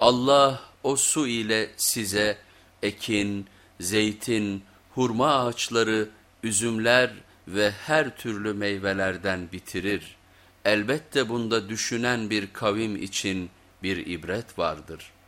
Allah o su ile size ekin, zeytin, hurma ağaçları, üzümler ve her türlü meyvelerden bitirir. Elbette bunda düşünen bir kavim için bir ibret vardır.''